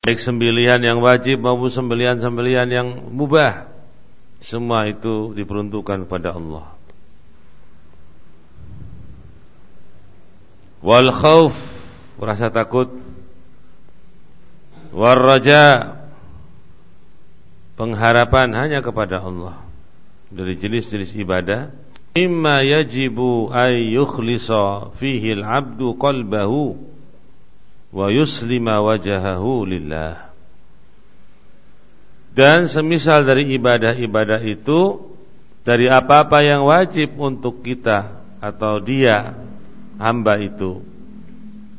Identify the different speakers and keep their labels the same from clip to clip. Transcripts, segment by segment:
Speaker 1: baik sembelihan yang wajib maupun sembelihan-sembelihan yang mubah. Semua itu diperuntukkan kepada Allah. Wal khauf rasa takut. War raja pengharapan hanya kepada Allah. Dari jenis-jenis ibadah. Imma yajibu ay yukhlisa fihi al-'abdu qalbahu wa yuslima wajahahu lillah dan semisal dari ibadah-ibadah itu dari apa-apa yang wajib untuk kita atau dia hamba itu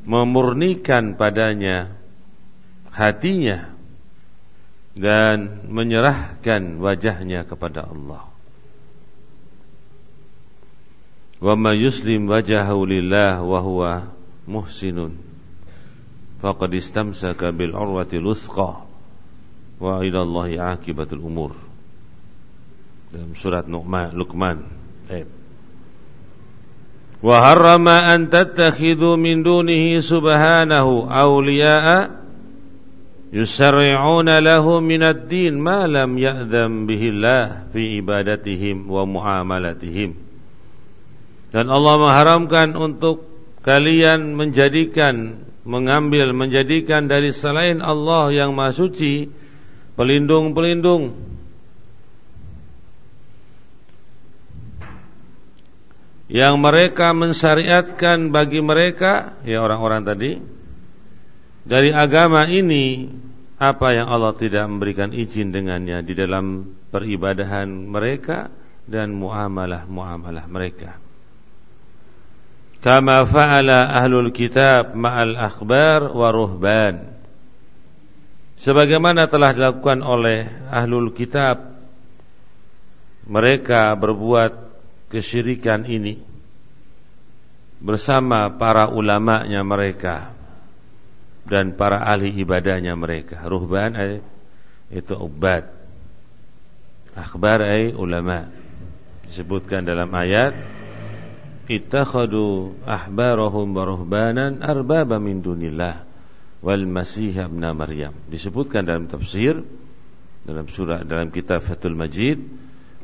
Speaker 1: memurnikan padanya hatinya dan menyerahkan wajahnya kepada Allah. Wa ma yuslim wajahu lillah wa huwa muhsinun faqad istamsaka bil urwati luthqa wa ila Allah akibatul umur. Dalam surat Luqman wa harrama an tattakhidhu min dunihi subhanahu awliya'a yusarri'una lahu min ad-din ma lam ya'dham bihi Allah fi ibadatihim wa muamalatihim. Dan Allah mengharamkan untuk kalian menjadikan mengambil menjadikan dari selain Allah yang Maha Suci pelindung-pelindung. Yang mereka mensyariatkan bagi mereka ya orang-orang tadi dari agama ini apa yang Allah tidak memberikan izin dengannya di dalam peribadahan mereka dan muamalah-muamalah mereka kama fa'ala ahlul kitab ma'al akhbar wa ruhban. Sebagaimana telah dilakukan oleh ahlul kitab mereka berbuat kesyirikan ini bersama para ulamanya mereka dan para ahli ibadahnya mereka. Ruhban itu ubad akhbar ay ulama. Disebutkan dalam ayat ittakhadu ahbarahum wa ruhbanan arbaba min dunillah. Wal masih ibn maryam. Disebutkan dalam tafsir dalam surah dalam kitab Fathul Majid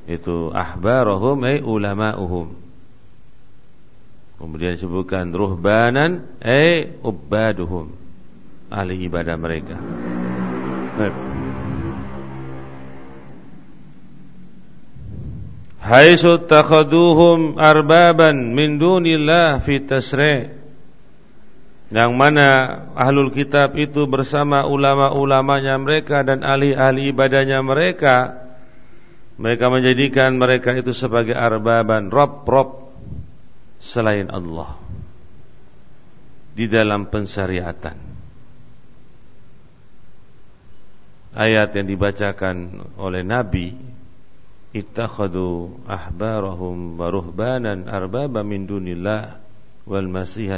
Speaker 1: itu ahbarahum ay ulama'uhum. Kemudian disebutkan ruhbanan ay ubaduhum ahli ibadah mereka. Baik. Haitsu takhaduhum arbaban min dunillah fi yang mana ahlul kitab itu bersama ulama-ulamanya mereka dan ahli-ahli ibadahnya mereka mereka menjadikan mereka itu sebagai arbaban rob-rob selain Allah di dalam pensyariatan. Ayat yang dibacakan oleh Nabi ittakhadhu ahbarahum wa ruhbanan arbaba min dunillah wal masih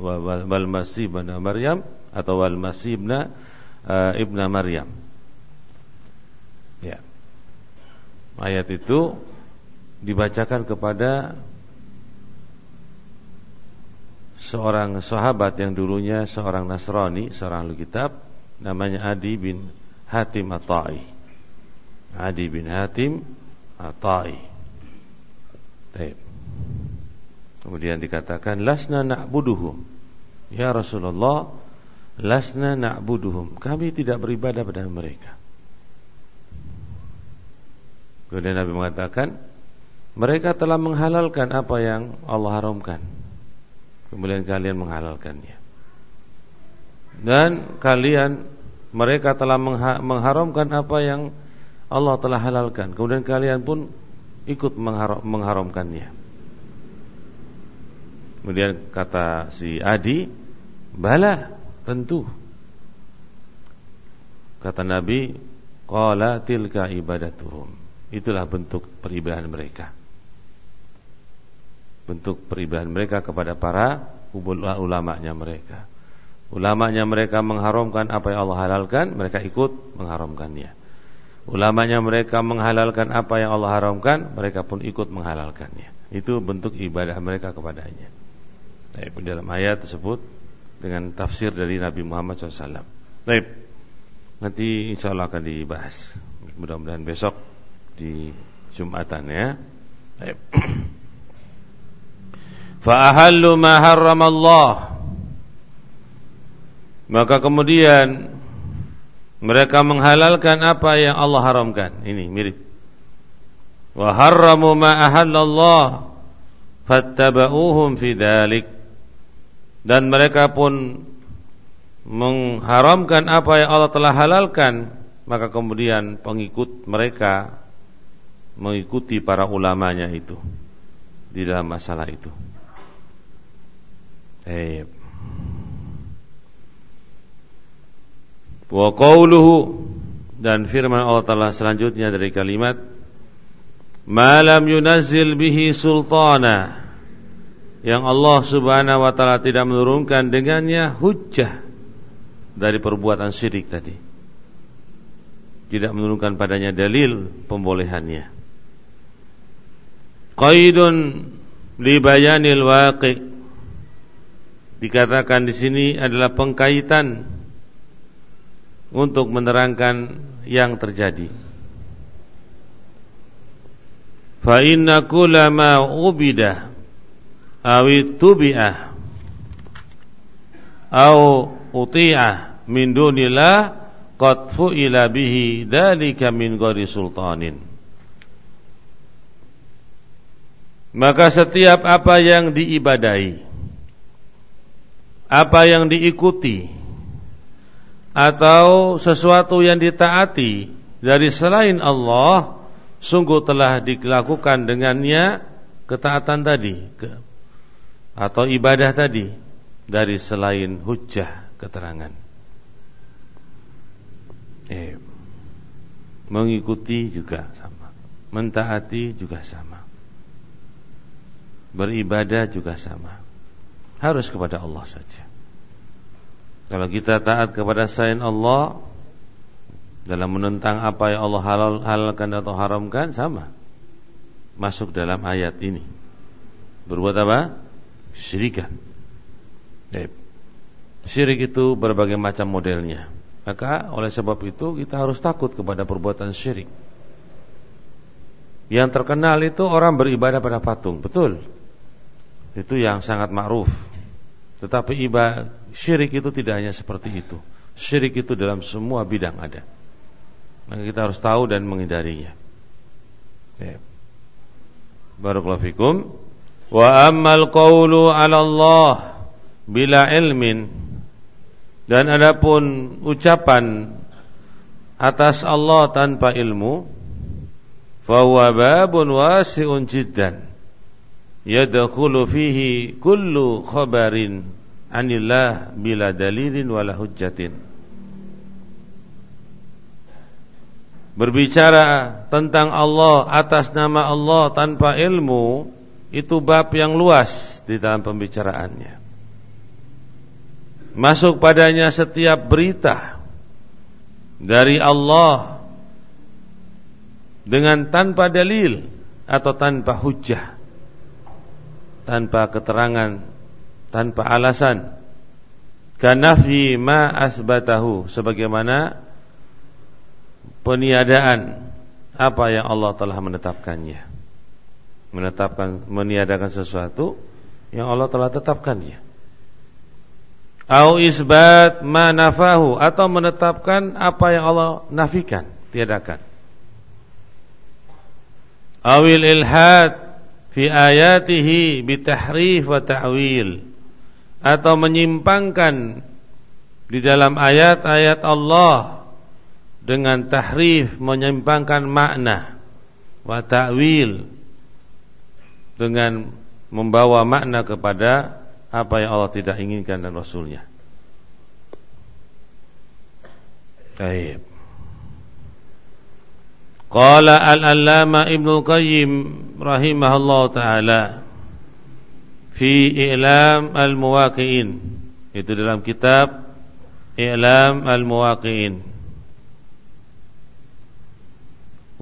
Speaker 1: wal masih ibn Maryam atau wal masih ibn uh, ibn Maryam ya ayat itu dibacakan kepada seorang sahabat yang dulunya seorang Nasrani, seorang ahli kitab namanya Adi bin Hatim At-Ta'i. Adi bin Hatim Ta'i. Baik. Kemudian dikatakan lasna na'buduhum. Ya Rasulullah, lasna na'buduhum. Kami tidak beribadah pada mereka. Kemudian Nabi mengatakan, mereka telah menghalalkan apa yang Allah haramkan. Kemudian kalian menghalalkannya. Dan kalian mereka telah mengharamkan apa yang Allah telah halalkan. Kemudian kalian pun ikut mengharam, mengharamkannya. Kemudian kata si Adi Bala tentu. Kata Nabi Qala tilka ibadatuhum. Itulah bentuk peribadahan mereka. Bentuk peribadahan mereka kepada para ulamanya mereka. Ulamanya mereka mengharamkan apa yang Allah halalkan Mereka ikut mengharamkannya Ulamanya mereka menghalalkan apa yang Allah haramkan, mereka pun ikut menghalalkannya. Itu bentuk ibadah mereka kepadanya. Baik, dalam ayat tersebut dengan tafsir dari Nabi Muhammad SAW. Baik. Nanti insya Allah akan dibahas. Mudah-mudahan besok di Jumatan ya. Fa'ahallu ma Allah. Maka kemudian mereka menghalalkan apa yang Allah haramkan. Ini mirip. Wa harramu ma ahallallah fattaba'uhum fi dhalik. Dan mereka pun mengharamkan apa yang Allah telah halalkan, maka kemudian pengikut mereka mengikuti para ulamanya itu di dalam masalah itu. Eh. Wa qawluhu dan firman Allah Taala selanjutnya dari kalimat malam yunazzil bihi sultana yang Allah Subhanahu wa taala tidak menurunkan dengannya hujjah dari perbuatan syirik tadi. Tidak menurunkan padanya dalil pembolehannya. Qaidun li bayanil waqi' dikatakan di sini adalah pengkaitan untuk menerangkan yang terjadi. Fa inna kullama ubida awi tubi'ah au uti'ah min dunillah qad fu'ila bihi dalika min ghairi sultanin maka setiap apa yang diibadai apa yang diikuti atau sesuatu yang ditaati dari selain Allah sungguh telah dilakukan dengannya ketaatan tadi atau ibadah tadi dari selain hujah keterangan. Eh, mengikuti juga sama, mentaati juga sama, beribadah juga sama harus kepada Allah saja. Kalau kita taat kepada selain Allah dalam menentang apa yang Allah halal, halalkan atau haramkan sama. Masuk dalam ayat ini. Berbuat apa? Syirikan. Syirik itu berbagai macam modelnya. Maka oleh sebab itu kita harus takut kepada perbuatan syirik. Yang terkenal itu orang beribadah pada patung, betul. Itu yang sangat ma'ruf. Tetapi ibadah syirik itu tidak hanya seperti itu. Syirik itu dalam semua bidang ada. Maka kita harus tahu dan menghindarinya. Ya. Barakallahu fikum. Wa ammal qawlu 'ala Allah bila ilmin dan adapun ucapan atas Allah tanpa ilmu fa huwa babun wasi'un jiddan yadkhulu fihi kullu khabarin anillah bila dalilin wala hujjatin Berbicara tentang Allah atas nama Allah tanpa ilmu itu bab yang luas di dalam pembicaraannya. Masuk padanya setiap berita dari Allah dengan tanpa dalil atau tanpa hujjah tanpa keterangan, tanpa alasan. Kanafi ma asbatahu sebagaimana peniadaan apa yang Allah telah menetapkannya. Menetapkan meniadakan sesuatu yang Allah telah tetapkannya. Au isbat ma nafahu atau menetapkan apa yang Allah nafikan, tiadakan. Awil ilhad fi ayatihi bitahrif wa ta'wil atau menyimpangkan di dalam ayat-ayat Allah dengan tahrif menyimpangkan makna wa ta'wil dengan membawa makna kepada apa yang Allah tidak inginkan dan Rasulnya. Baik. Qala al-allama Ibnu Qayyim rahimahullah taala fi I'lam al-Muwaqi'in. Itu dalam kitab I'lam al-Muwaqi'in.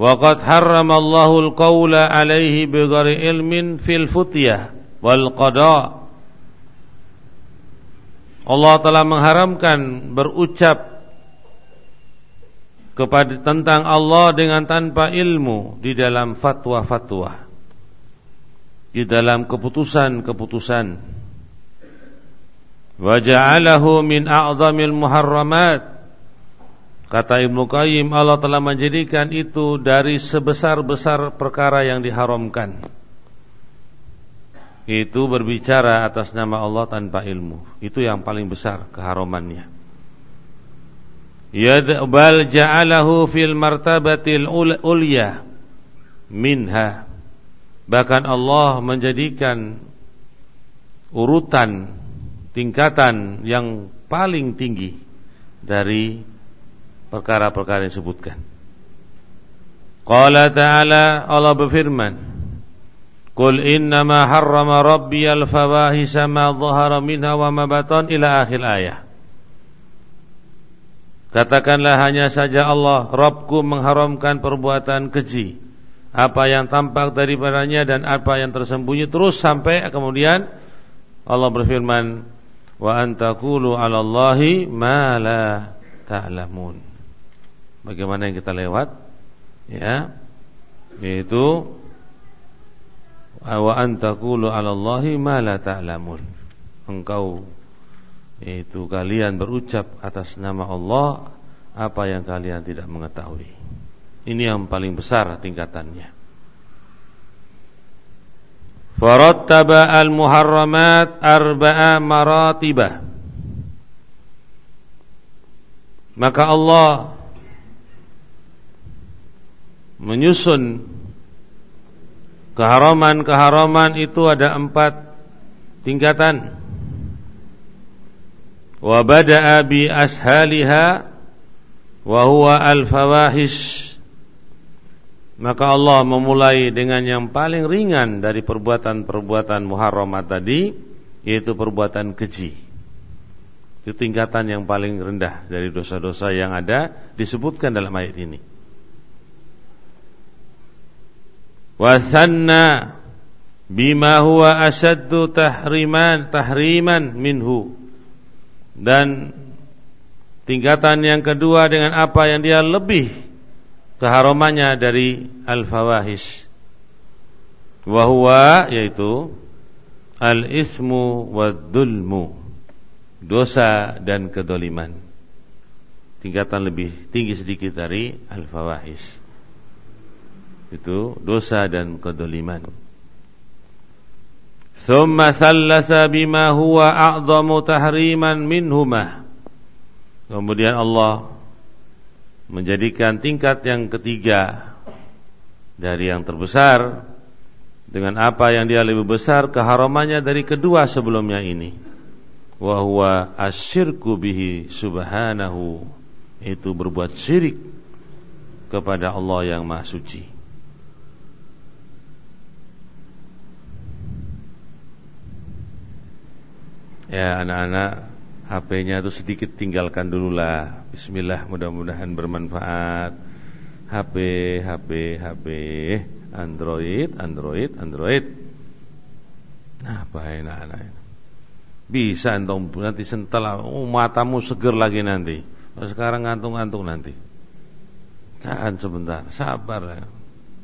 Speaker 1: Wa qad harrama Allahu al-qawla alaihi bighairi ilmin fil futyah wal qada. Allah telah mengharamkan berucap kepada tentang Allah dengan tanpa ilmu di dalam fatwa-fatwa di dalam keputusan-keputusan wa ja'alahu min a'zamil muharramat Kata Ibnu Qayyim Allah telah menjadikan itu dari sebesar-besar perkara yang diharamkan. Itu berbicara atas nama Allah tanpa ilmu. Itu yang paling besar keharamannya. Yadbal ja'alahu fil martabatil ulya minha. Bahkan Allah menjadikan urutan tingkatan yang paling tinggi dari perkara-perkara yang disebutkan. Qala ta'ala Allah berfirman Qul innama harrama rabbi al-fawahisa ma dhahara minha wa ma batan ila akhir ayat Katakanlah hanya saja Allah Rabbku mengharamkan perbuatan keji. Apa yang tampak daripadanya dan apa yang tersembunyi Terus sampai kemudian Allah berfirman Wa antakulu ala Allahi ma la ta'lamun. Bagaimana yang kita lewat? Ya. Yaitu wa antakulu 'ala Allahi ma la ta'lamun. Engkau yaitu kalian berucap atas nama Allah apa yang kalian tidak mengetahui. Ini yang paling besar tingkatannya. Farattaba al-muharramat arba'a maratibah. Maka Allah menyusun keharaman-keharaman itu ada empat tingkatan. Ashaliha wa huwa al-fawahish. Maka Allah memulai dengan yang paling ringan dari perbuatan-perbuatan muharramat tadi yaitu perbuatan keji. Itu tingkatan yang paling rendah dari dosa-dosa yang ada disebutkan dalam ayat ini. Wasanna bima huwa asaddu tahriman tahriman minhu dan tingkatan yang kedua dengan apa yang dia lebih keharamannya dari al-fawahish. Wa huwa yaitu al-ismu wad-dulmu dosa dan kedoliman. Tingkatan lebih tinggi sedikit dari al-fawahish. Itu dosa dan kedoliman. Thumma thallasa bima huwa a'zamu tahriman minhumah. Kemudian Allah menjadikan tingkat yang ketiga dari yang terbesar dengan apa yang dia lebih besar keharamannya dari kedua sebelumnya ini. Wa huwa asyirku bihi subhanahu itu berbuat syirik kepada Allah yang Maha Suci. Ya anak-anak HP-nya itu sedikit tinggalkan dulu lah. Bismillah mudah-mudahan bermanfaat. HP, HP, HP Android, Android, Android. Nah apa anak-anak Bisa entong nanti sentel oh, Matamu seger lagi nanti. Sekarang ngantung-ngantung nanti. Tahan sebentar, sabar.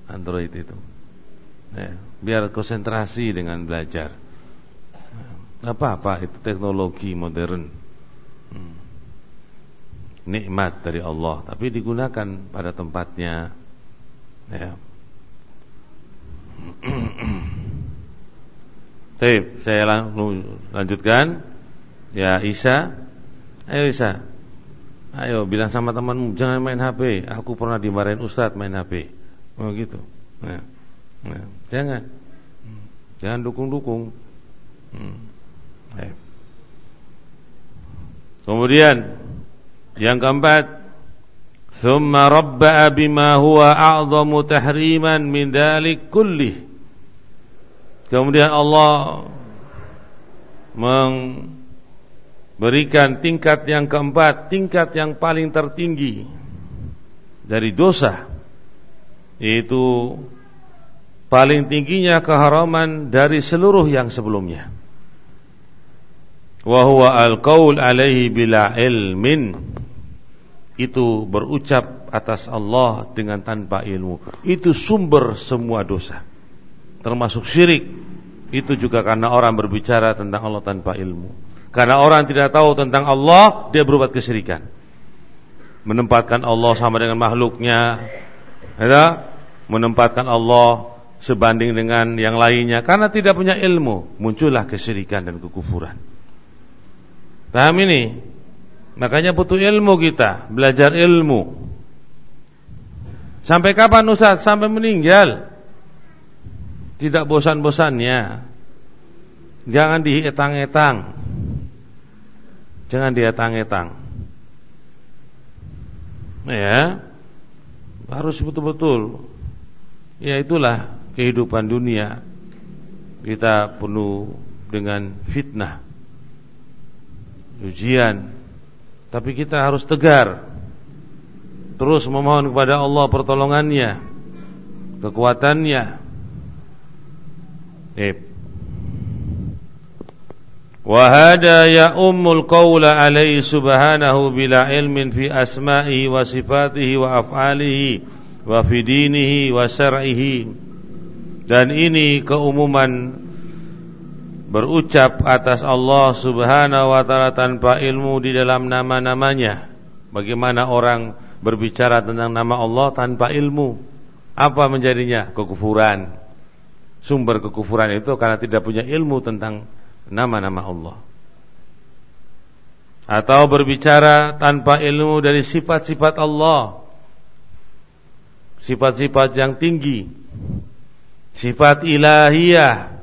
Speaker 1: Android itu. Ya, Biar konsentrasi dengan belajar apa-apa itu teknologi modern. Hmm. Nikmat dari Allah Tapi digunakan pada tempatnya Ya. Baik, saya lanjutkan. Ya Isa. Ayo Isa. Ayo bilang sama temanmu Jangan main HP Aku pernah dimarahin Ustadz main HP Oh gitu. Nah, nah, Jangan. Jangan dukung-dukung. Hmm. Kemudian yang keempat, "Tsumma rabba'a bima huwa a'zamu tahriman min dalik kulli." Kemudian Allah memberikan tingkat yang keempat, tingkat yang paling tertinggi dari dosa yaitu paling tingginya keharaman dari seluruh yang sebelumnya wa huwa al-qaul alaihi bila ilmin itu berucap atas Allah dengan tanpa ilmu. Itu sumber semua dosa. Termasuk syirik. Itu juga karena orang berbicara tentang Allah tanpa ilmu. Karena orang tidak tahu tentang Allah, dia berbuat kesyirikan. Menempatkan Allah sama dengan makhluknya. Ya, menempatkan Allah sebanding dengan yang lainnya karena tidak punya ilmu muncullah kesyirikan dan kekufuran paham ini? Makanya butuh ilmu kita belajar ilmu. Sampai kapan Ustaz? Sampai meninggal? Tidak bosan-bosannya. Jangan dietang-etang. Jangan dietang-etang. Ya. Harus betul-betul. Ya itulah kehidupan dunia. Kita penuh dengan fitnah ujian tapi kita harus tegar terus memohon kepada Allah pertolongannya kekuatannya eh وهذا يؤم القول عليه سبحانه بلا علم في أسمائه وصفاته وأفعاله وفي دينه وشرعه dan ini keumuman berucap atas Allah Subhanahu wa taala tanpa ilmu di dalam nama-namanya. Bagaimana orang berbicara tentang nama Allah tanpa ilmu? Apa menjadinya? Kekufuran. Sumber kekufuran itu karena tidak punya ilmu tentang nama-nama Allah. Atau berbicara tanpa ilmu dari sifat-sifat Allah. Sifat-sifat yang tinggi Sifat ilahiyah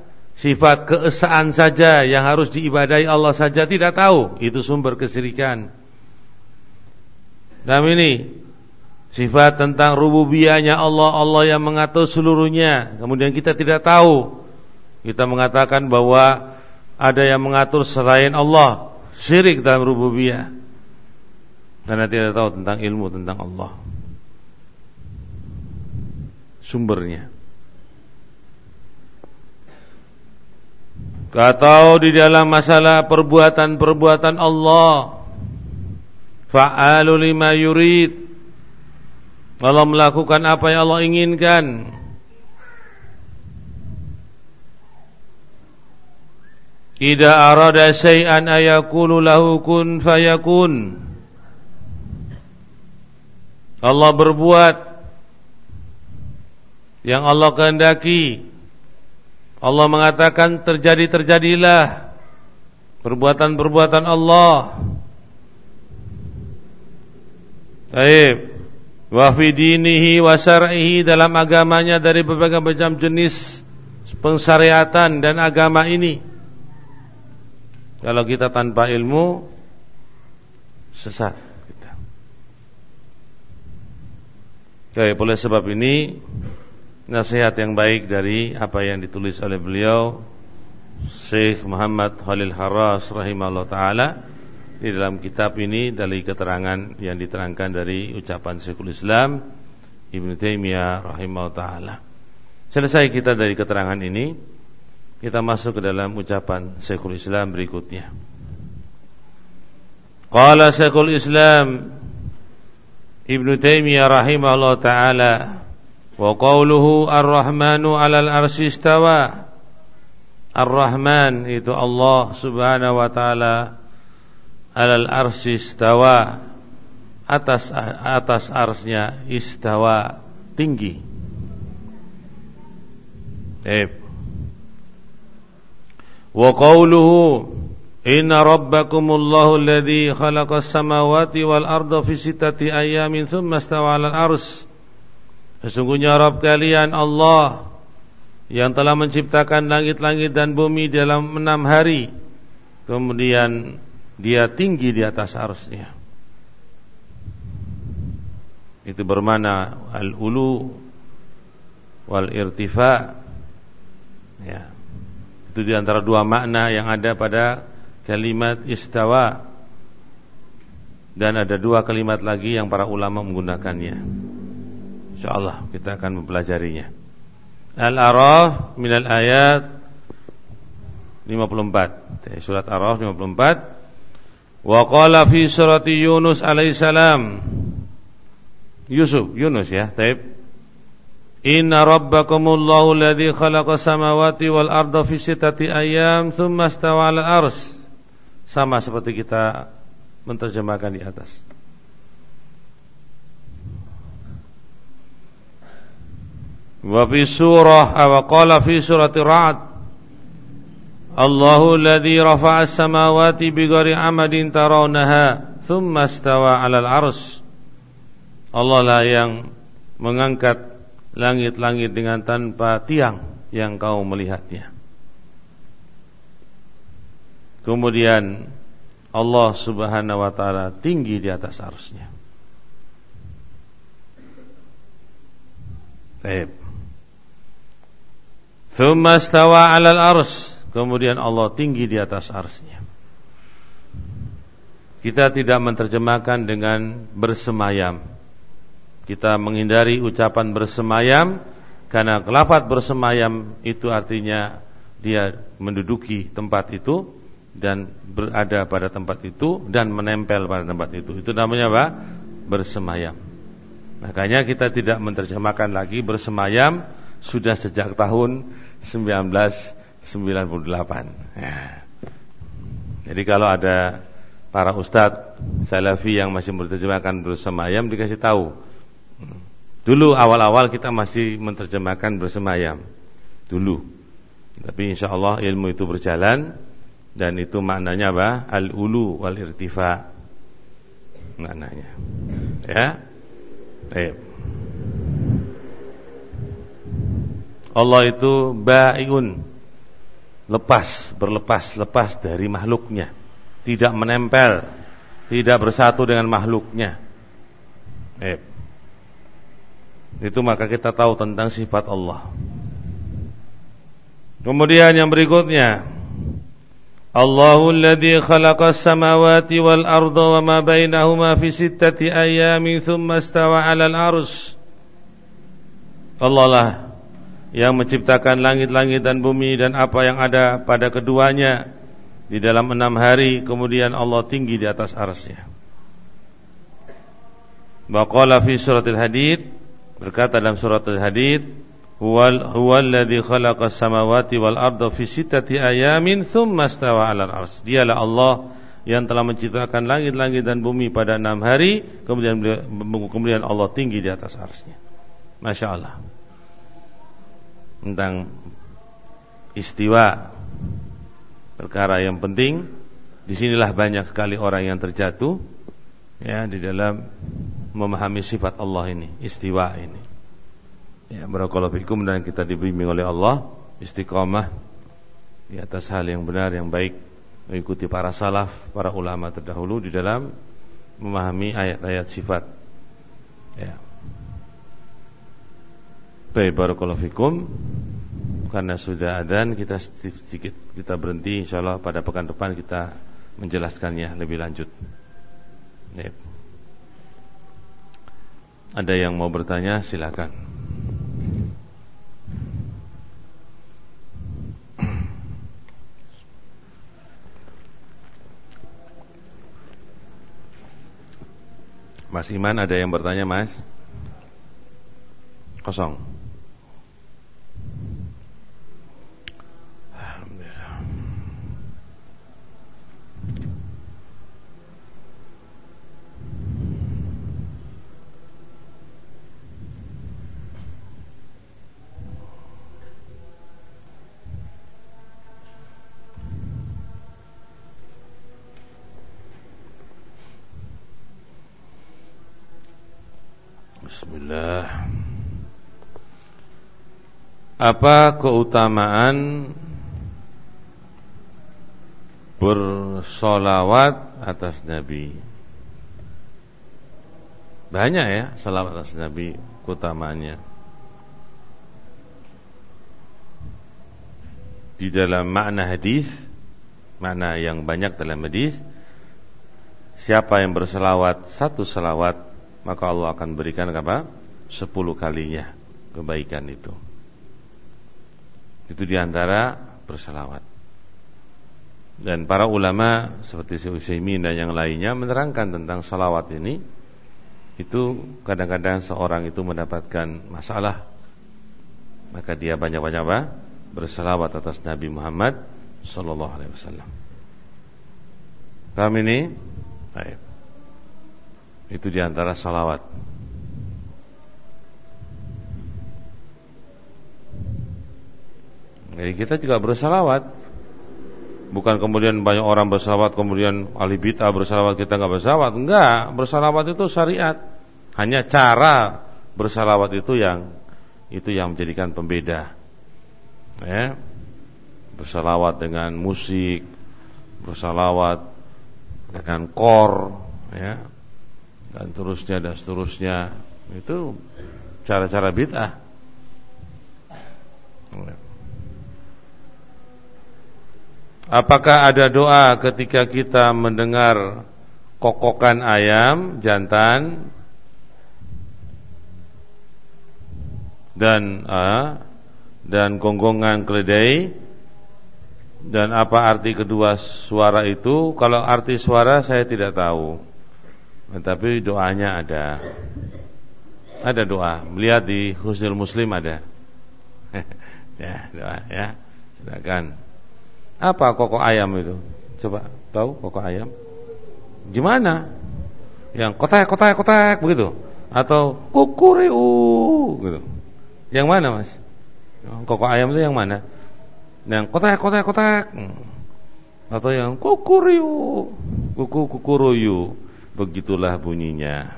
Speaker 1: Sifat keesaan saja Yang harus diibadai Allah saja Tidak tahu. Itu sumber kesirikan. Dan ini? Sifat tentang rububiyahnya Allah Allah yang mengatur seluruhnya. Kemudian kita tidak tahu. Kita mengatakan bahwa Ada yang mengatur selain Allah. Syirik dalam rububiyah. Karena tidak tahu tentang ilmu tentang Allah. Sumbernya Atau di dalam masalah perbuatan-perbuatan Allah. Fa'alu lima yurid. Allah melakukan apa yang Allah inginkan. Ida arada syai'an ayakulu lahu kun fayakun. Allah berbuat Yang Allah kehendaki Allah mengatakan terjadi-terjadilah perbuatan-perbuatan Allah. Baik. Wa fi dinihi wa syar'ihi dalam agamanya dari berbagai macam jenis pensyariatan dan agama ini. Kalau kita tanpa ilmu sesat kita. Oke, oleh sebab ini nasihat yang baik dari apa yang ditulis oleh beliau Syekh Muhammad Khalil Haras rahimahullah taala di dalam kitab ini dari keterangan yang diterangkan dari ucapan Syekhul Islam Ibnu Taimiyah rahimahullah taala. Selesai kita dari keterangan ini, kita masuk ke dalam ucapan Syekhul Islam berikutnya. Qala Syekhul Islam Ibnu Taimiyah rahimahullah taala Wa qawluhu ar-Rahmanu 'alal arsy istawa. Ar-Rahman itu Allah Subhanahu wa taala 'alal arsy istawa. Atas atas arsnya istawa tinggi. Eh. Wa qawluhu Inna rabbakumullahu alladhi khalaqas samawati wal arda fi sittati ayamin thumma istawa 'alal arsy Sesungguhnya Rabb kalian Allah yang telah menciptakan langit-langit dan bumi dalam enam hari. Kemudian dia tinggi di atas arsnya. Itu bermana al-ulu wal irtifa. Ya. Itu di antara dua makna yang ada pada kalimat istawa. Dan ada dua kalimat lagi yang para ulama menggunakannya. InsyaAllah kita akan mempelajarinya Al-Araf minal ayat 54 Surat Araf 54 Wa qala fi surati Yunus alaihissalam Yusuf, Yunus ya, taib. Inna rabbakumullahu alladhi khalaqa samawati wal arda fi sittati ayyam thumma istawa 'alal ars. Sama seperti kita menerjemahkan di atas. Wa fi surah aw qala fi surati Ra'd Allahu alladhi rafa'a as-samawati bighairi amadin tarawnaha thumma istawa 'alal ars. Allah lah yang mengangkat langit-langit dengan tanpa tiang yang kau melihatnya. Kemudian Allah Subhanahu wa taala tinggi di atas arusnya. Baik. Thumma stawa 'alal ars. Kemudian Allah tinggi di atas arsnya. Kita tidak menerjemahkan dengan bersemayam kita menghindari ucapan bersemayam karena kelafat bersemayam itu artinya dia menduduki tempat itu dan berada pada tempat itu dan menempel pada tempat itu. Itu namanya apa? Bersemayam. Makanya kita tidak menerjemahkan lagi bersemayam sudah sejak tahun 1998. Ya. Jadi kalau ada para ustadz salafi yang masih menerjemahkan bersemayam dikasih tahu. Dulu awal-awal kita masih menerjemahkan bersemayam. Dulu. Tapi insya Allah ilmu itu berjalan Dan itu maknanya apa? Al-ulu wal-irtifa. Maknanya. Ya? Baik Allah itu ba'iun. Lepas, berlepas, lepas dari makhluknya. Tidak menempel Tidak bersatu dengan makhluknya. Baik itu maka kita tahu tentang sifat Allah. Kemudian yang berikutnya. Allahu alladhi khalaqa samawati wal arda wa ma bainahuma fi sittati ayamin thumma istawa 'alal arsh. Allah lah yang menciptakan langit-langit dan bumi dan apa yang ada pada keduanya. Di dalam enam hari kemudian Allah tinggi di atas arsy. Wa qala fi suratil hadid berkata dalam surat Al-Hadid huwal huwallazi khalaqas samawati wal arda fi sittati ayamin thumma istawa 'alal 'arsy dialah Allah yang telah menciptakan langit-langit dan bumi pada enam hari kemudian kemudian Allah tinggi di atas arsy Masya Allah tentang istiwa perkara yang penting di sinilah banyak sekali orang yang terjatuh ya di dalam memahami sifat Allah ini, istiwa ini. Ya, barakallahu dan kita dibimbing oleh Allah istiqamah di atas hal yang benar yang baik mengikuti para salaf, para ulama terdahulu di dalam memahami ayat-ayat sifat. Ya. Baik barakallahu fikum karena sudah dan kita sedikit kita berhenti insyaallah pada pekan depan kita menjelaskannya lebih lanjut. Ya. Ada yang mau bertanya silakan. Mas Iman ada yang bertanya Mas? Kosong. Apa keutamaan Bersolawat atas Nabi Banyak ya Salawat atas Nabi Keutamaannya Di dalam makna hadis Makna yang banyak dalam hadis Siapa yang berselawat Satu selawat maka Allah akan berikan apa? Sepuluh kalinya kebaikan itu. Itu di antara berselawat. Dan para ulama seperti Syekh dan yang lainnya menerangkan tentang salawat ini itu kadang-kadang seorang itu mendapatkan masalah maka dia banyak-banyak apa? berselawat atas Nabi Muhammad sallallahu alaihi wasallam. Paham ini? Baik. Itu di antara salawat. Jadi kita juga bersalawat. Bukan kemudian banyak orang bersalawat Kemudian ahli bersalawat Kita nggak bersalawat. Enggak, bersalawat itu syariat. Hanya cara bersalawat itu yang Itu yang menjadikan pembeda. Ya. Bersalawat dengan musik Bersalawat Dengan kor ya. Dan terusnya dan seterusnya. Itu cara-cara bid'ah Apakah ada doa ketika kita mendengar kokokan ayam jantan dan uh, dan gonggongan keledai dan apa arti kedua suara itu? Kalau arti suara saya tidak tahu. Tetapi doanya ada. Ada doa. Melihat di Husnul Muslim ada. ya, doa ya. Silakan. Apa koko ayam itu? Coba tahu koko ayam? Gimana? Yang kotak kotak kotak begitu atau kukuriu gitu. Yang mana, Mas? Koko ayam itu yang mana? Yang kotak kotak kotak atau yang kukuriu kuku kukuruyu begitulah bunyinya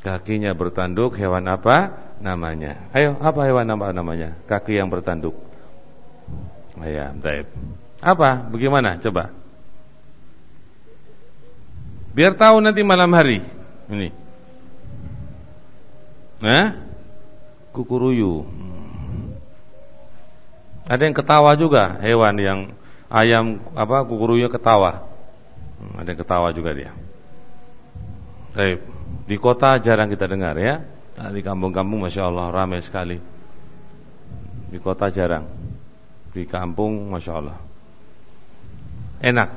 Speaker 1: kakinya bertanduk hewan apa namanya ayo apa hewan apa namanya kaki yang bertanduk ayam taib apa? Bagaimana? Coba. Biar tahu nanti malam hari. Ini. Nah, kukuruyu. Ada yang ketawa juga, hewan yang ayam apa kukuruyu ketawa. Hmm, ada yang ketawa juga dia. Baik. Di kota jarang kita dengar ya. Nah, di kampung-kampung masya Allah ramai sekali. Di kota jarang. Di kampung masya Allah enak,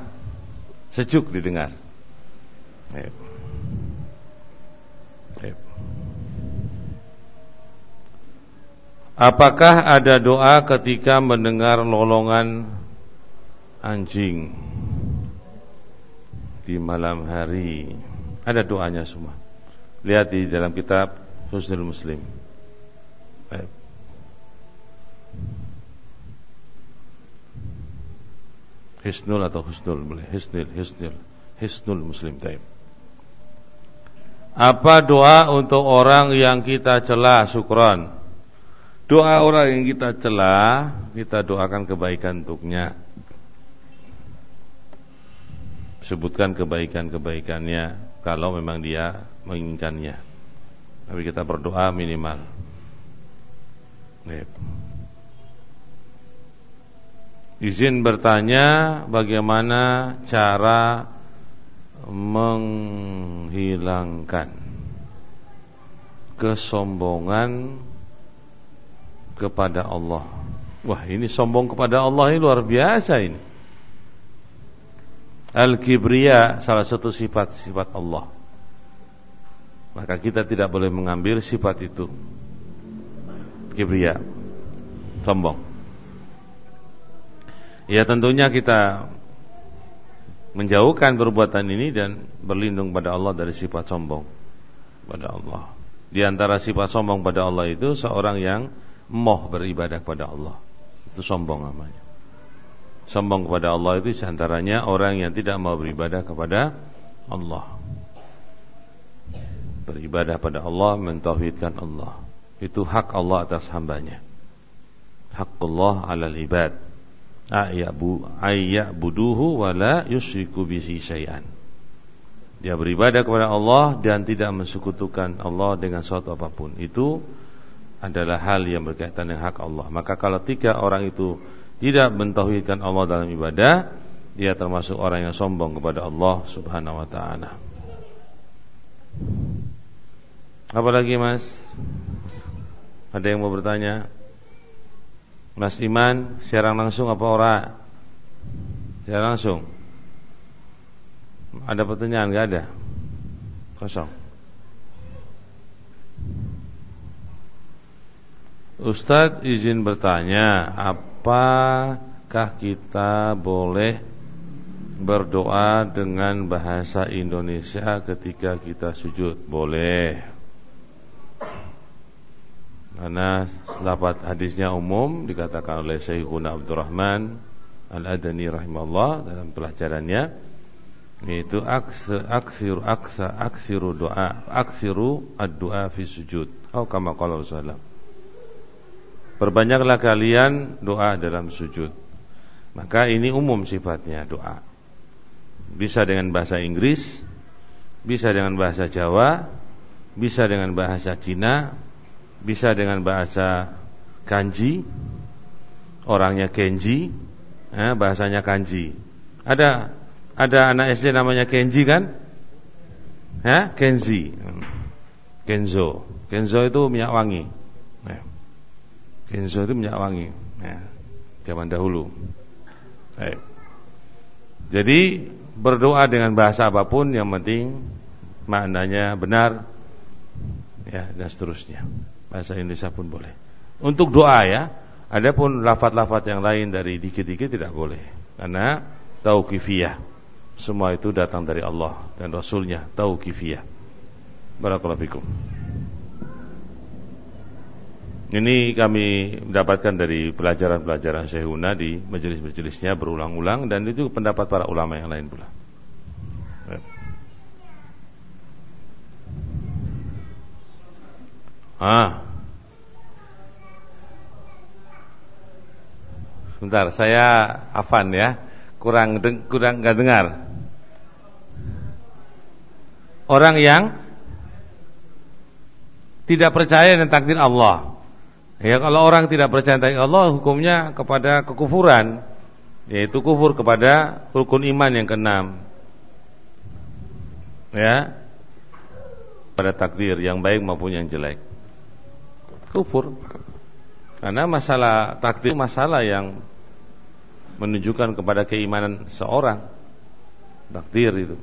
Speaker 1: sejuk didengar. Apakah ada doa ketika mendengar lolongan anjing di malam hari? Ada doanya semua. Lihat di dalam kitab Husnul Muslim. Baik. Hisnul atau husnul boleh. Hisnul, hisnul Hisnul muslim taib Apa doa untuk orang yang kita celah? Syukron. Doa orang yang kita celah Kita doakan kebaikan untuknya. Sebutkan kebaikan-kebaikannya Kalau memang dia menginginkannya. Tapi kita berdoa minimal. Baik Izin bertanya bagaimana cara menghilangkan kesombongan kepada Allah. Wah, ini sombong kepada Allah ini luar biasa ini. Al-kibriya salah satu sifat-sifat Allah. Maka kita tidak boleh mengambil sifat itu. Kibriya. Sombong. Ya tentunya kita menjauhkan perbuatan ini dan berlindung pada Allah dari sifat sombong pada Allah. Di antara sifat sombong pada Allah itu seorang yang moh beribadah pada Allah. Itu sombong namanya. Sombong kepada Allah itu di antaranya orang yang tidak mau beribadah kepada Allah. Beribadah pada Allah, mentauhidkan Allah. Itu hak Allah atas hambanya. Hak Allah alal ibad ayyabuduhu wala yusyriku bihi syai'an. Dia beribadah kepada Allah dan tidak mensekutukan Allah dengan suatu apa pun. Itu adalah hal yang berkaitan dengan hak Allah. Maka kalau tiga orang itu tidak mentauhidkan Allah dalam ibadah, dia termasuk orang yang sombong kepada Allah Subhanahu wa taala. Apalagi Mas? Ada yang mau bertanya? Mas Iman siaran langsung apa ora? Siaran langsung. Ada pertanyaan enggak ada? Kosong. Ustadz izin bertanya, apakah kita boleh berdoa dengan bahasa Indonesia ketika kita sujud? Boleh. Anas selapat hadisnya umum dikatakan oleh Syekhuna Abdurrahman Al-Adani rahimahullah dalam pelajarannya yaitu aksiru aksa aksiru doa aksiru ad-doa fi sujud atau kama qala Rasulullah Perbanyaklah kalian doa dalam sujud. Maka ini umum sifatnya doa. Bisa dengan bahasa Inggris, bisa dengan bahasa Jawa, bisa dengan bahasa Cina, bisa dengan bahasa Kanji, orangnya Kenji, eh, bahasanya Kanji. Ada ada anak SD namanya Kenji kan? Ya, Kenzi. Kenzo. Kenzo itu minyak wangi. Eh. Kenzo itu minyak wangi ya, Zaman dahulu Baik. Jadi berdoa dengan bahasa apa pun Yang penting maknanya benar ya Dan seterusnya Bahasa Indonesia pun boleh. Untuk doa ya Adapun lafat-lafat yang lain dari dikit-dikit tidak boleh. Karena tauqifiyah Semua itu datang dari Allah Dan Rasulnya tauqifiyah. Barakallahu ini kami mendapatkan dari pelajaran-pelajaran Syekhuna di majelis-majelisnya berulang-ulang dan itu pendapat para ulama yang lain pula. Ah. Sebentar, saya Afan ya. Kurang kurang nggak dengar. Orang yang tidak percaya dengan takdir Allah Ya kalau orang tidak percaya kepada Allah hukumnya kepada kekufuran yaitu kufur kepada rukun iman yang keenam. Ya. Pada takdir yang baik maupun yang jelek. Kufur. Karena masalah takdir masalah yang menunjukkan kepada keimanan seorang. Takdir itu.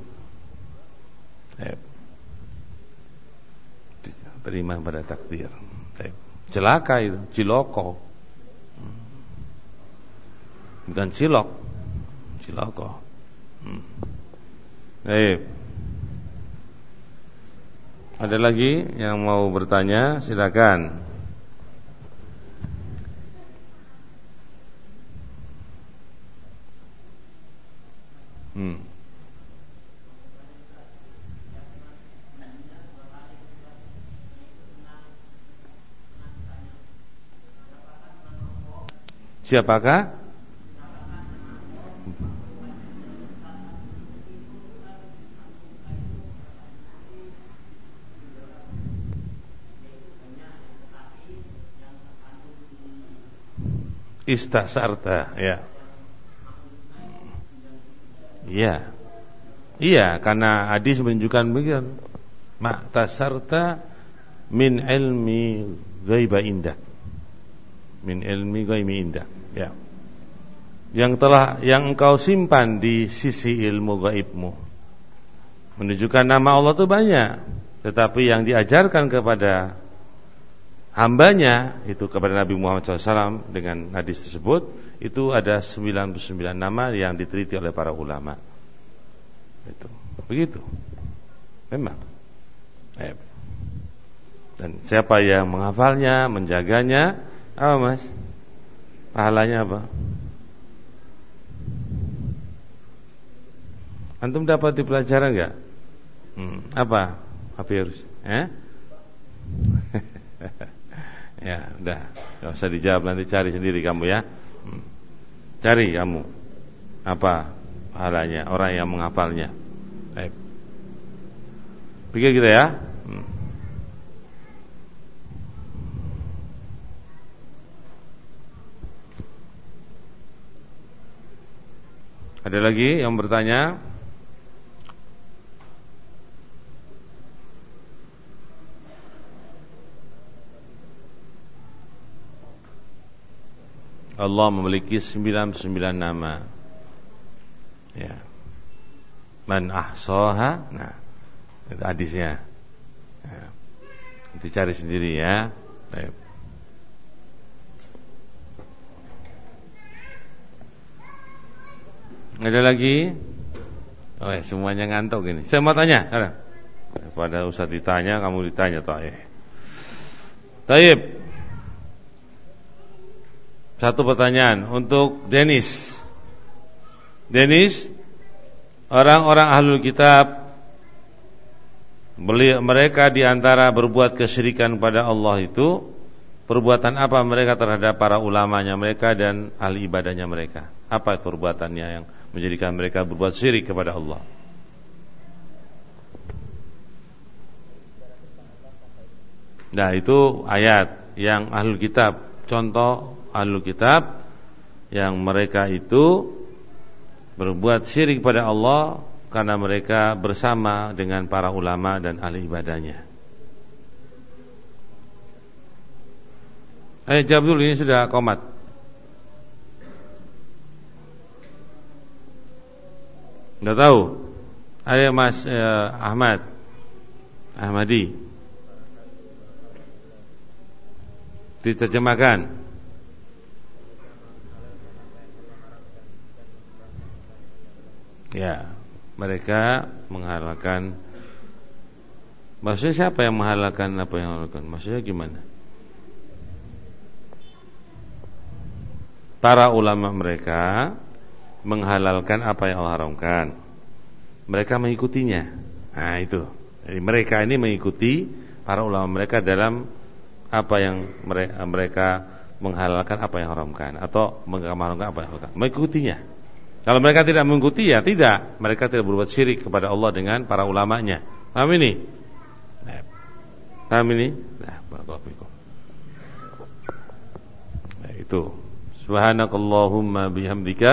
Speaker 1: Beriman pada takdir. Celaka itu, ciloko. Bukan cilok, ciloko. Hmm. Ada lagi yang mau bertanya? Silakan. Hmm. Siapakah? Istasarta ya. Iya. Iya, karena hadis menunjukkan begitu. Maktasarta min ilmi ghaiba indak. Min ilmi ghaibi indak ya. Yang telah yang engkau simpan di sisi ilmu gaibmu menunjukkan nama Allah itu banyak. Tetapi yang diajarkan kepada hambanya itu kepada Nabi Muhammad SAW dengan hadis tersebut itu ada 99 nama yang diteliti oleh para ulama. Itu. Begitu. Memang. Dan siapa yang menghafalnya menjaganya apa mas Pahalanya apa? Antum dapat di pelajaran enggak? Hmm, apa? Apa harus? Eh? ya, udah. Enggak usah dijawab nanti cari sendiri kamu ya. Hmm. Cari kamu. Apa pahalanya orang yang menghafalnya. Baik. Pikir kita ya. Ada lagi yang bertanya? Allah memiliki 99 nama. Ya. Man ahsaha. Nah, itu hadisnya. Ya. Cari sendiri ya. Baik. Ada lagi? Oh ya, semuanya ngantuk ini. Saya mau tanya sekarang. Pada usah ditanya, kamu ditanya toh ya. Taib. Satu pertanyaan untuk Denis. Denis, orang-orang ahlul kitab beli mereka di antara berbuat kesyirikan pada Allah itu perbuatan apa mereka terhadap para ulamanya mereka dan ahli ibadahnya mereka? Apa perbuatannya yang menjadikan mereka berbuat syirik kepada Allah? Nah itu ayat yang ahlul kitab Contoh ahlul kitab Yang mereka itu Berbuat syirik pada Allah Karena mereka bersama dengan para ulama dan ahli ibadahnya Ayo jawab dulu ini sudah komat. Enggak tahu. Ada Mas eh, Ahmad Ahmadi. Diterjemahkan. Ya, mereka menghalalkan Maksudnya siapa yang menghalalkan apa yang menghalalkan? Maksudnya gimana? para ulama mereka menghalalkan apa yang Allah haramkan. Mereka mengikutinya. Nah, itu. Jadi mereka ini mengikuti para ulama mereka dalam apa yang mereka menghalalkan apa yang haramkan atau mengharamkan apa yang haramkan. Mengikutinya. Kalau mereka tidak mengikuti ya tidak, mereka tidak berbuat syirik kepada Allah dengan para ulamanya. Paham ini? Nah, paham ini? Nah, Nah, itu. Subhanakallahumma bihamdika